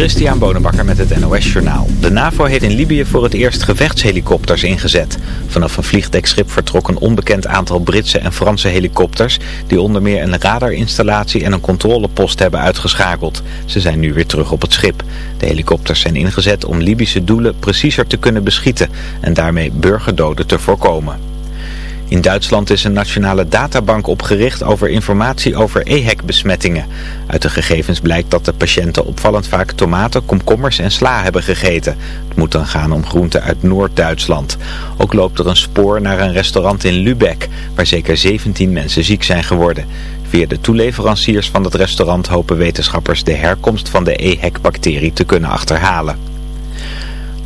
Christian Bonenbakker met het NOS Journaal. De NAVO heeft in Libië voor het eerst gevechtshelikopters ingezet. Vanaf een vliegdekschip vertrok een onbekend aantal Britse en Franse helikopters... die onder meer een radarinstallatie en een controlepost hebben uitgeschakeld. Ze zijn nu weer terug op het schip. De helikopters zijn ingezet om Libische doelen preciezer te kunnen beschieten... en daarmee burgerdoden te voorkomen. In Duitsland is een nationale databank opgericht over informatie over EHEC-besmettingen. Uit de gegevens blijkt dat de patiënten opvallend vaak tomaten, komkommers en sla hebben gegeten. Het moet dan gaan om groenten uit Noord-Duitsland. Ook loopt er een spoor naar een restaurant in Lübeck, waar zeker 17 mensen ziek zijn geworden. Via de toeleveranciers van het restaurant hopen wetenschappers de herkomst van de EHEC-bacterie te kunnen achterhalen.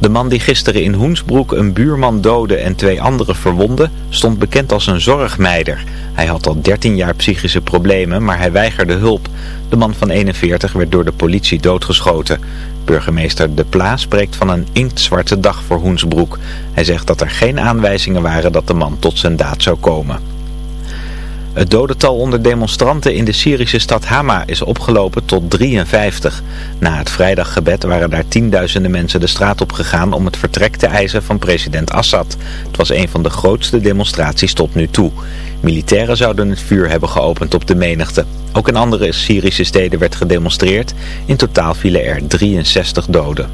De man die gisteren in Hoensbroek een buurman doodde en twee anderen verwonde, stond bekend als een zorgmeider. Hij had al 13 jaar psychische problemen, maar hij weigerde hulp. De man van 41 werd door de politie doodgeschoten. Burgemeester De Pla spreekt van een inktzwarte dag voor Hoensbroek. Hij zegt dat er geen aanwijzingen waren dat de man tot zijn daad zou komen. Het dodental onder demonstranten in de Syrische stad Hama is opgelopen tot 53. Na het vrijdaggebed waren daar tienduizenden mensen de straat op gegaan om het vertrek te eisen van president Assad. Het was een van de grootste demonstraties tot nu toe. Militairen zouden het vuur hebben geopend op de menigte. Ook in andere Syrische steden werd gedemonstreerd. In totaal vielen er 63 doden.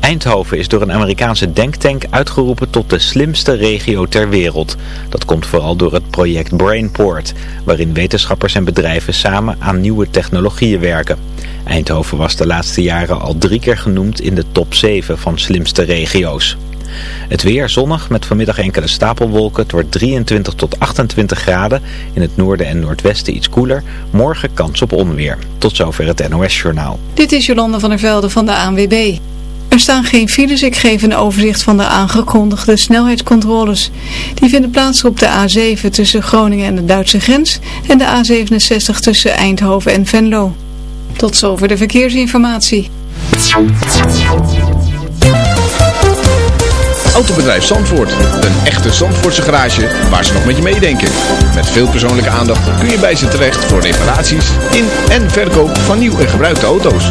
Eindhoven is door een Amerikaanse denktank uitgeroepen tot de slimste regio ter wereld. Dat komt vooral door het project Brainport, waarin wetenschappers en bedrijven samen aan nieuwe technologieën werken. Eindhoven was de laatste jaren al drie keer genoemd in de top 7 van slimste regio's. Het weer zonnig met vanmiddag enkele stapelwolken. Het wordt 23 tot 28 graden. In het noorden en noordwesten iets koeler. Morgen kans op onweer. Tot zover het NOS Journaal. Dit is Jolande van der Velde van de ANWB. Er staan geen files. Ik geef een overzicht van de aangekondigde snelheidscontroles. Die vinden plaats op de A7 tussen Groningen en de Duitse grens en de A67 tussen Eindhoven en Venlo. Tot zover de verkeersinformatie. Autobedrijf Zandvoort. Een echte Zandvoortse garage waar ze nog met je meedenken. Met veel persoonlijke aandacht kun je bij ze terecht voor reparaties in en verkoop van nieuw en gebruikte auto's.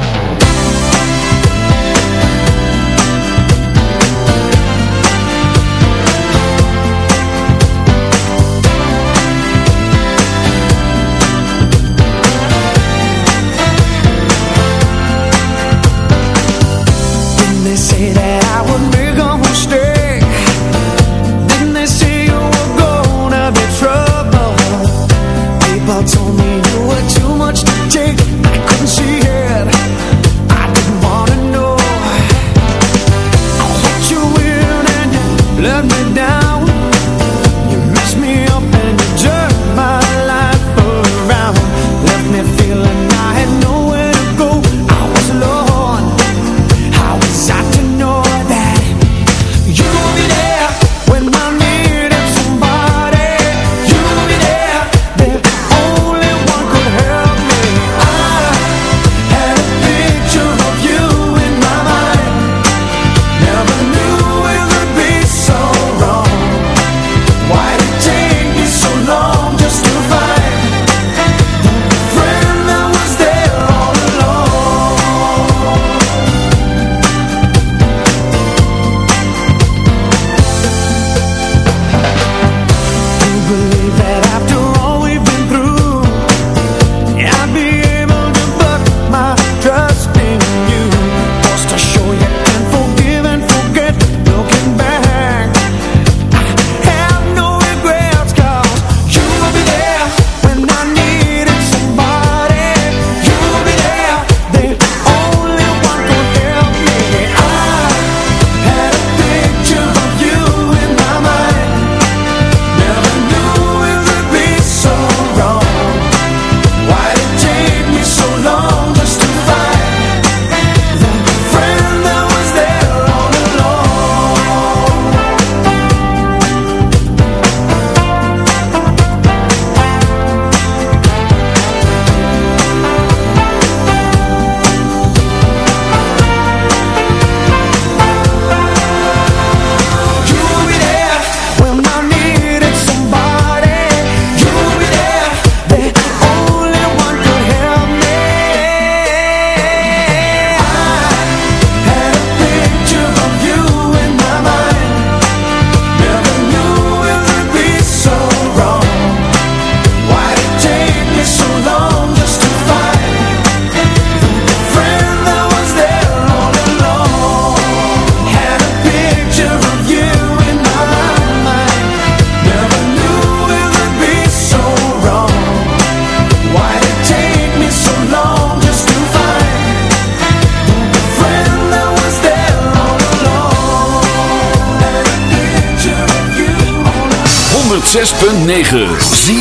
106.9 ZFM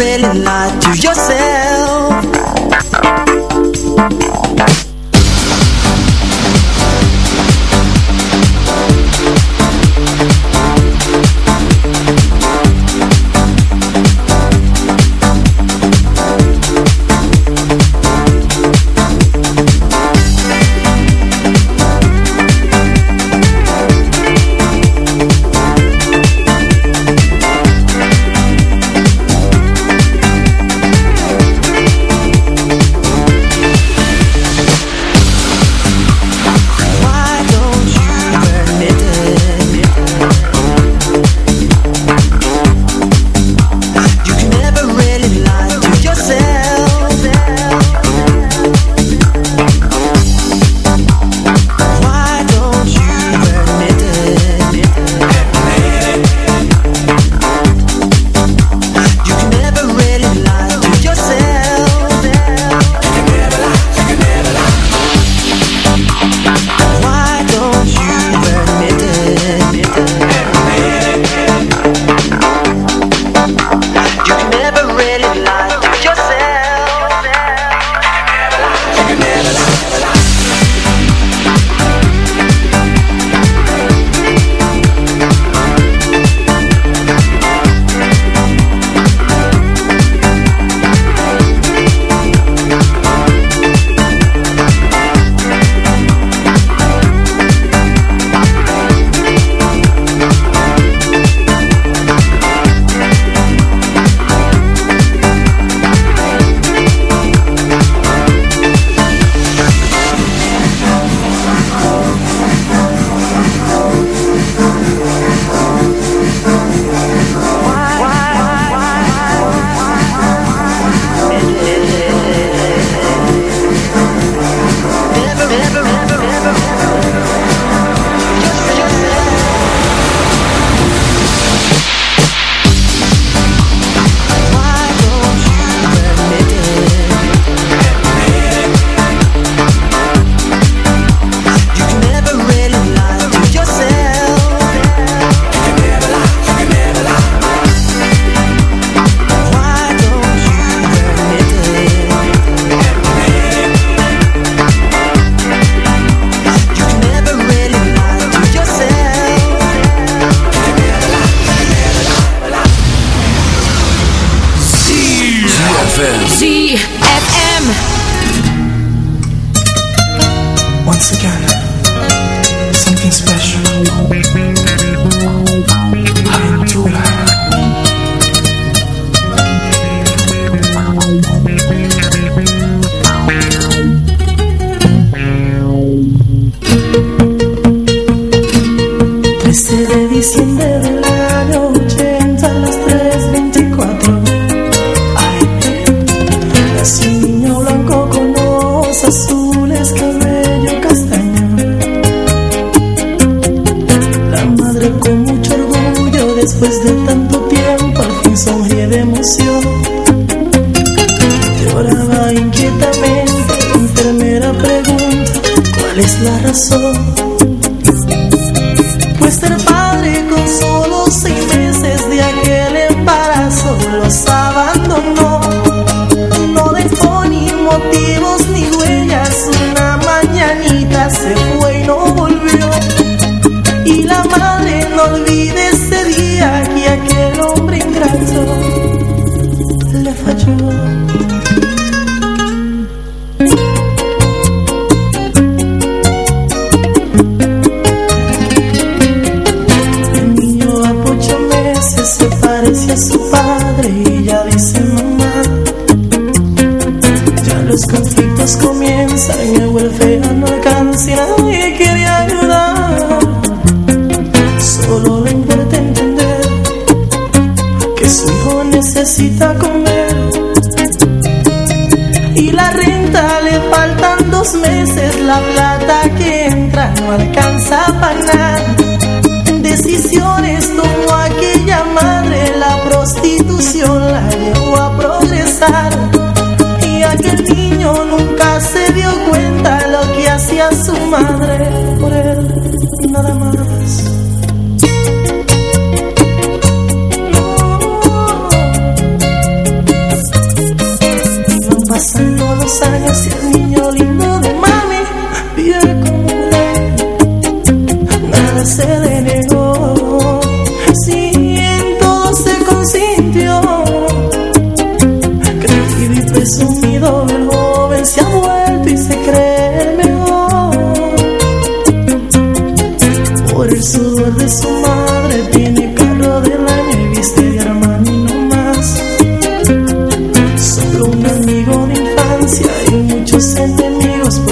Really lie to yourself.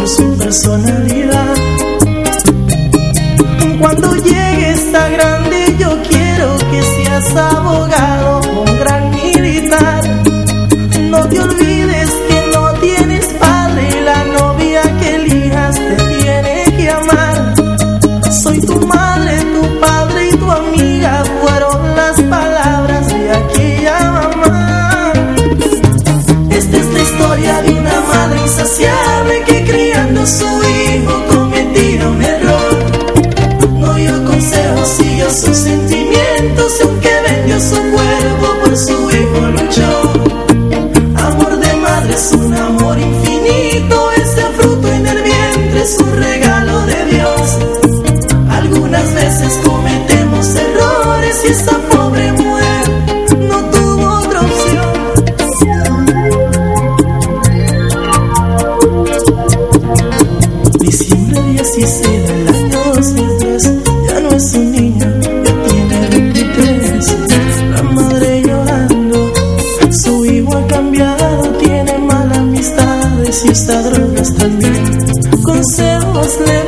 Su personalidad. Muslim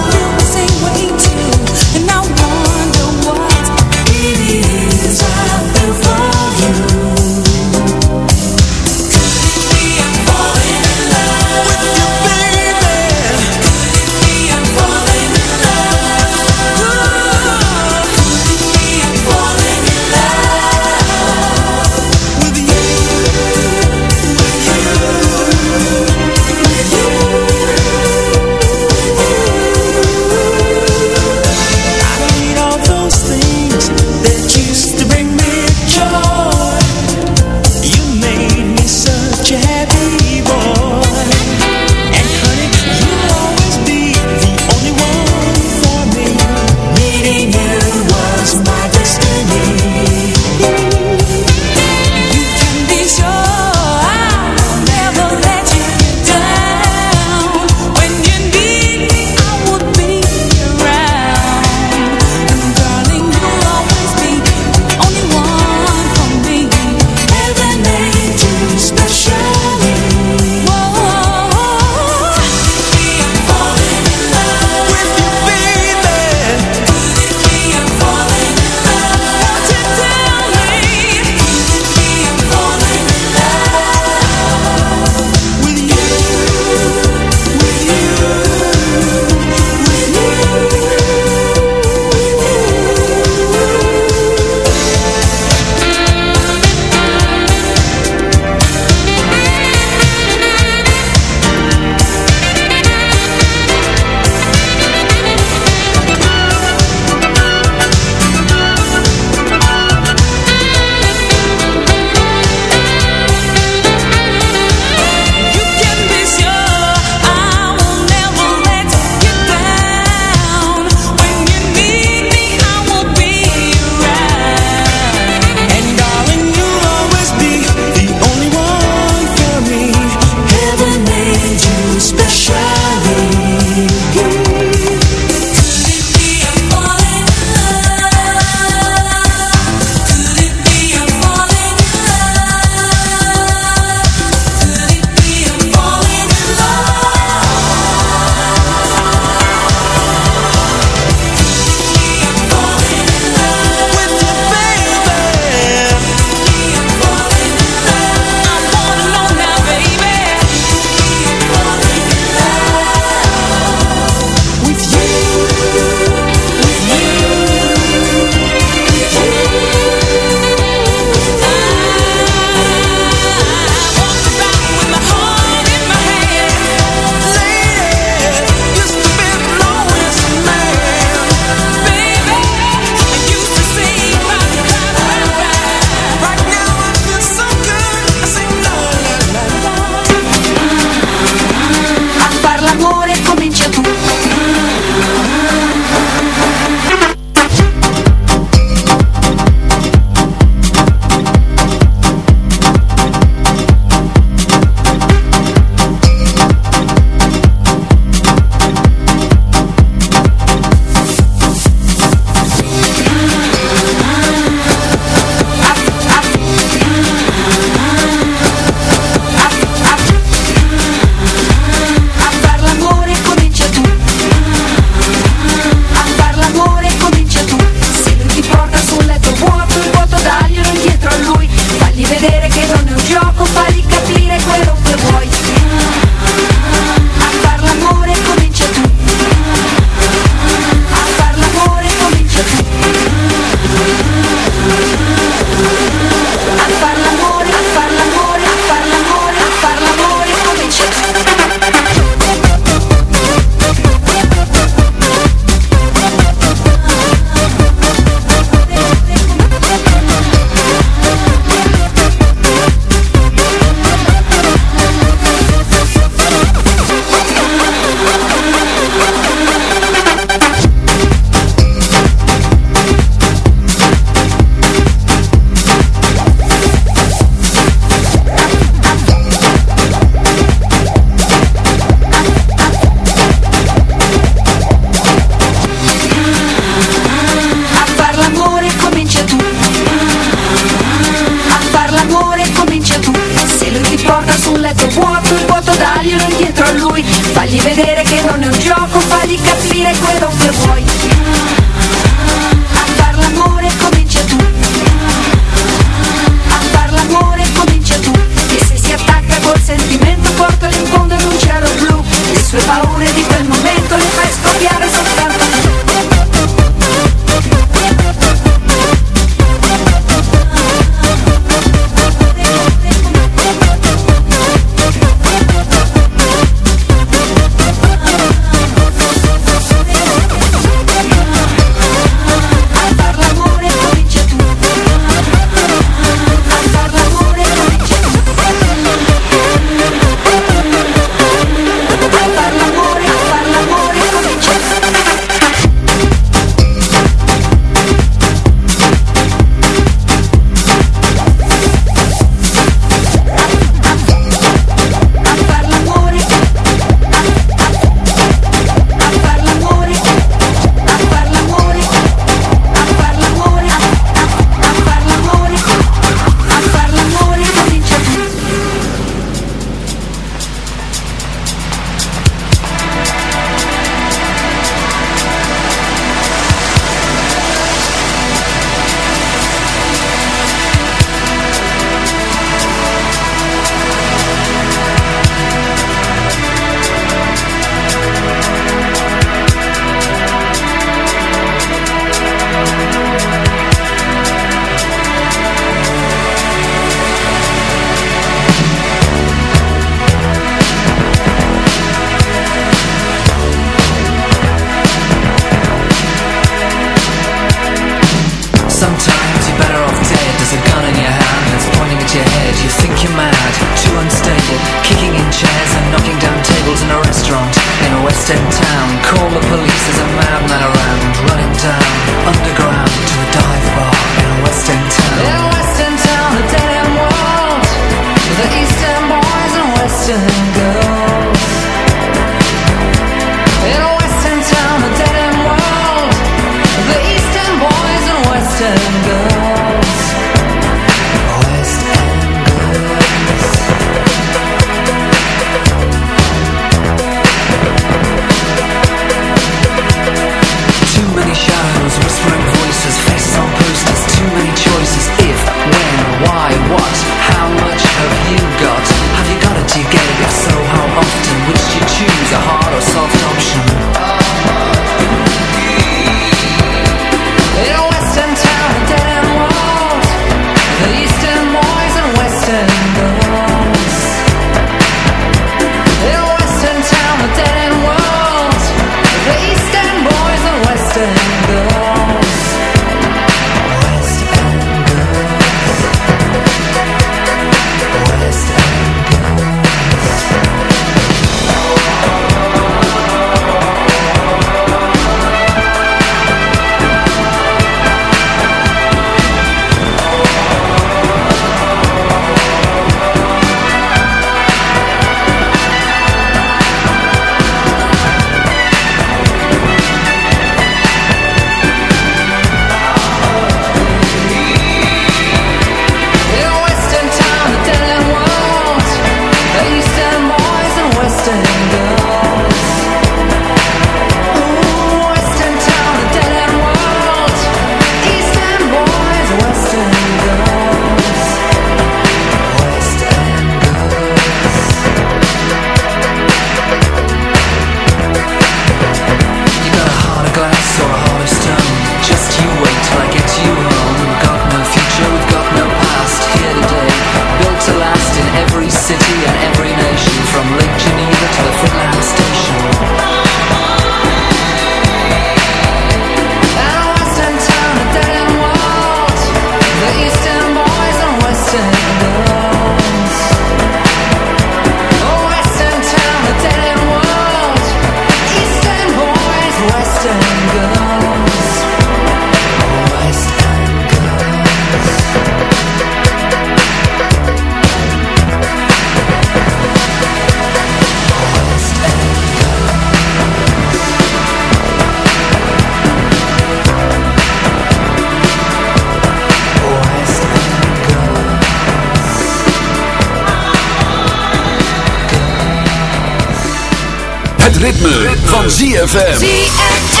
ZFM.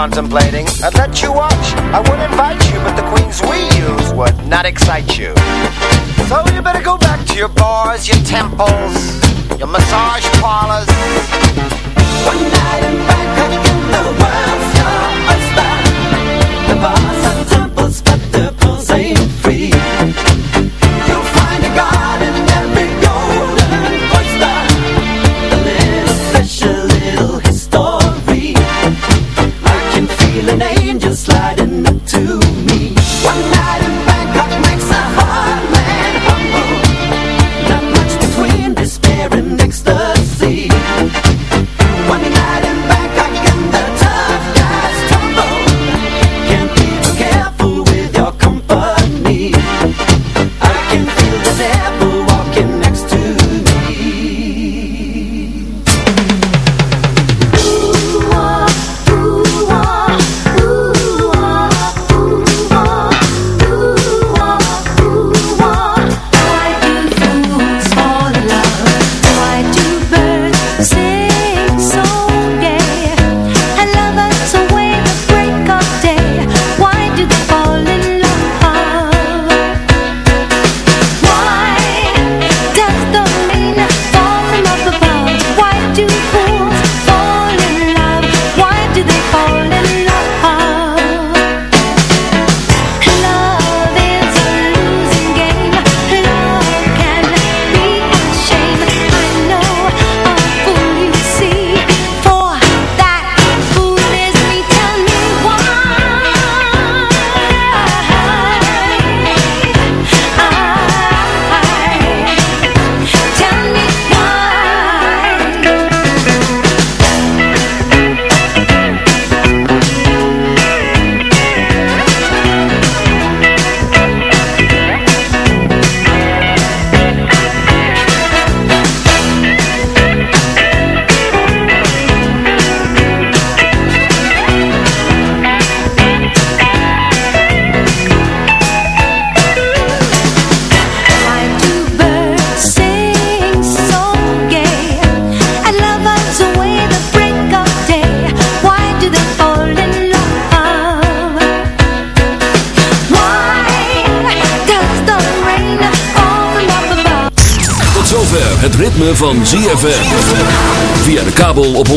contemplate.